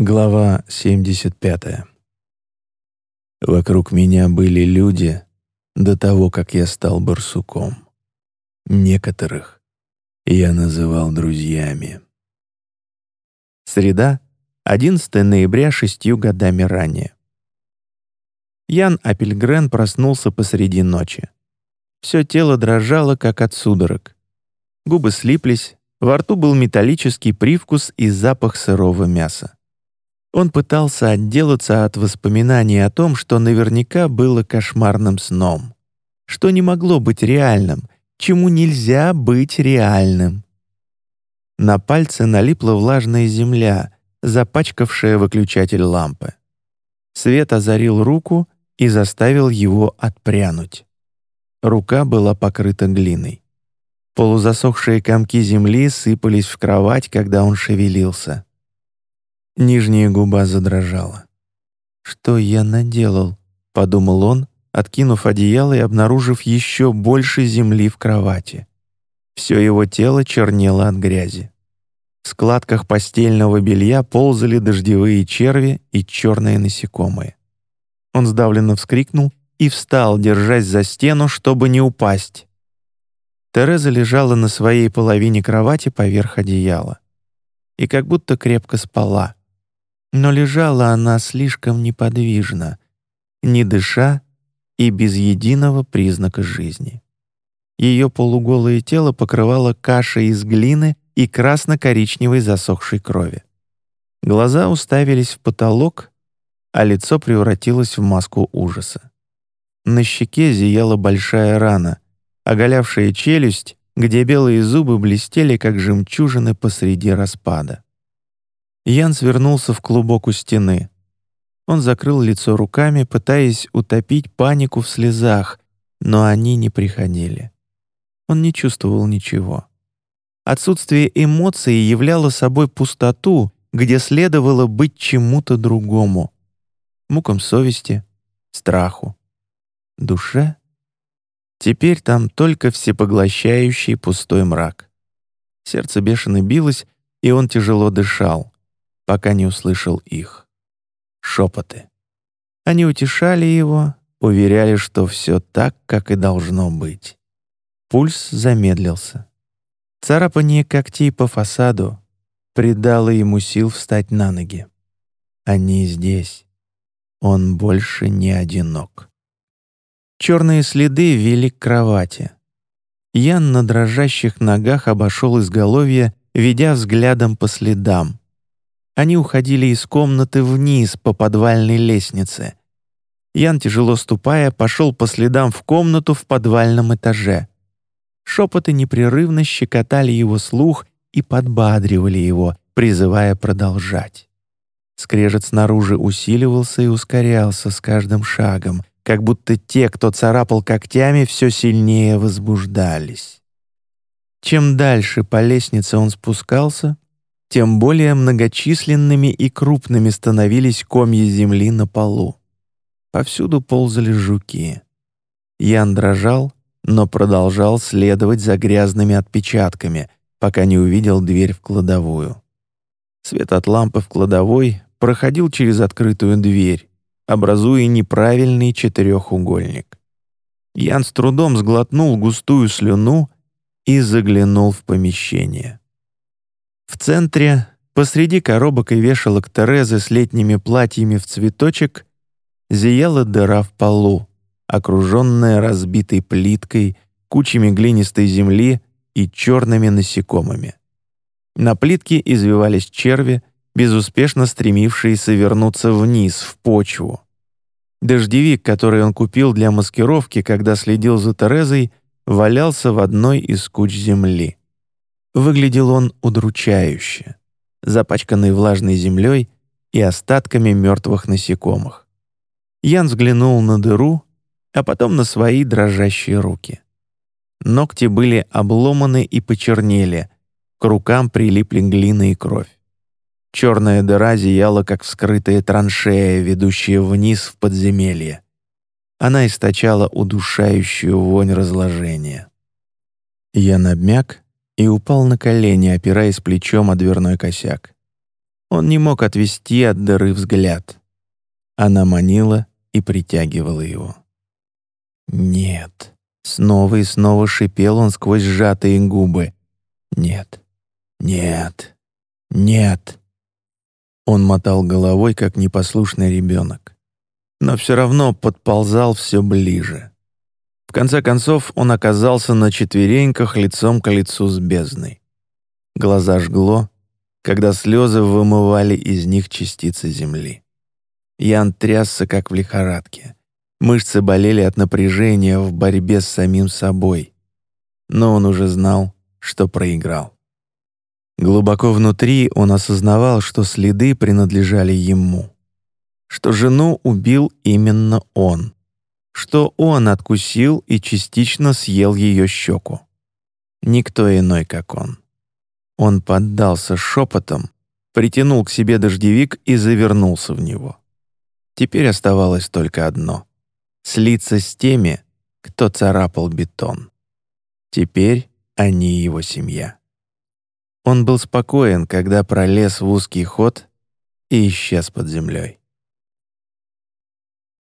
Глава 75. Вокруг меня были люди до того, как я стал барсуком. Некоторых я называл друзьями. Среда, 11 ноября, шестью годами ранее. Ян Апельгрен проснулся посреди ночи. Все тело дрожало, как от судорог. Губы слиплись, во рту был металлический привкус и запах сырого мяса. Он пытался отделаться от воспоминаний о том, что наверняка было кошмарным сном, что не могло быть реальным, чему нельзя быть реальным. На пальце налипла влажная земля, запачкавшая выключатель лампы. Свет озарил руку и заставил его отпрянуть. Рука была покрыта глиной. Полузасохшие комки земли сыпались в кровать, когда он шевелился. Нижняя губа задрожала. «Что я наделал?» — подумал он, откинув одеяло и обнаружив еще больше земли в кровати. Все его тело чернело от грязи. В складках постельного белья ползали дождевые черви и черные насекомые. Он сдавленно вскрикнул и встал, держась за стену, чтобы не упасть. Тереза лежала на своей половине кровати поверх одеяла и как будто крепко спала но лежала она слишком неподвижно, не дыша и без единого признака жизни. Ее полуголое тело покрывало каша из глины и красно-коричневой засохшей крови. Глаза уставились в потолок, а лицо превратилось в маску ужаса. На щеке зияла большая рана, оголявшая челюсть, где белые зубы блестели, как жемчужины посреди распада. Ян свернулся в клубок у стены. Он закрыл лицо руками, пытаясь утопить панику в слезах, но они не приходили. Он не чувствовал ничего. Отсутствие эмоций являло собой пустоту, где следовало быть чему-то другому. Мукам совести, страху, душе. Теперь там только всепоглощающий пустой мрак. Сердце бешено билось, и он тяжело дышал пока не услышал их. Шепоты. Они утешали его, уверяли, что все так, как и должно быть. Пульс замедлился. Царапание когтей по фасаду придало ему сил встать на ноги. Они здесь. Он больше не одинок. Черные следы вели к кровати. Ян на дрожащих ногах обошел изголовье, ведя взглядом по следам. Они уходили из комнаты вниз по подвальной лестнице. Ян, тяжело ступая, пошел по следам в комнату в подвальном этаже. Шепоты непрерывно щекотали его слух и подбадривали его, призывая продолжать. Скрежет снаружи усиливался и ускорялся с каждым шагом, как будто те, кто царапал когтями, все сильнее возбуждались. Чем дальше по лестнице он спускался, тем более многочисленными и крупными становились комья земли на полу. Повсюду ползали жуки. Ян дрожал, но продолжал следовать за грязными отпечатками, пока не увидел дверь в кладовую. Свет от лампы в кладовой проходил через открытую дверь, образуя неправильный четырехугольник. Ян с трудом сглотнул густую слюну и заглянул в помещение. В центре, посреди коробок и вешалок Терезы с летними платьями в цветочек, зияла дыра в полу, окруженная разбитой плиткой, кучами глинистой земли и черными насекомыми. На плитке извивались черви, безуспешно стремившиеся вернуться вниз, в почву. Дождевик, который он купил для маскировки, когда следил за Терезой, валялся в одной из куч земли. Выглядел он удручающе, запачканный влажной землей и остатками мертвых насекомых. Ян взглянул на дыру, а потом на свои дрожащие руки. Ногти были обломаны и почернели, к рукам прилипли глина и кровь. Черная дыра зияла, как вскрытая траншея, ведущая вниз в подземелье. Она источала удушающую вонь разложения. Я обмяк и упал на колени, опираясь плечом о дверной косяк. Он не мог отвести от дыры взгляд. Она манила и притягивала его. «Нет». Снова и снова шипел он сквозь сжатые губы. «Нет, нет, нет». Он мотал головой, как непослушный ребенок. Но все равно подползал все ближе. Конце концов он оказался на четвереньках лицом к лицу с бездной. Глаза жгло, когда слезы вымывали из них частицы земли. Ян трясся, как в лихорадке. Мышцы болели от напряжения в борьбе с самим собой. Но он уже знал, что проиграл. Глубоко внутри он осознавал, что следы принадлежали ему, что жену убил именно он, что он откусил и частично съел ее щеку. Никто иной, как он. Он поддался шепотом, притянул к себе дождевик и завернулся в него. Теперь оставалось только одно — слиться с теми, кто царапал бетон. Теперь они его семья. Он был спокоен, когда пролез в узкий ход и исчез под землей.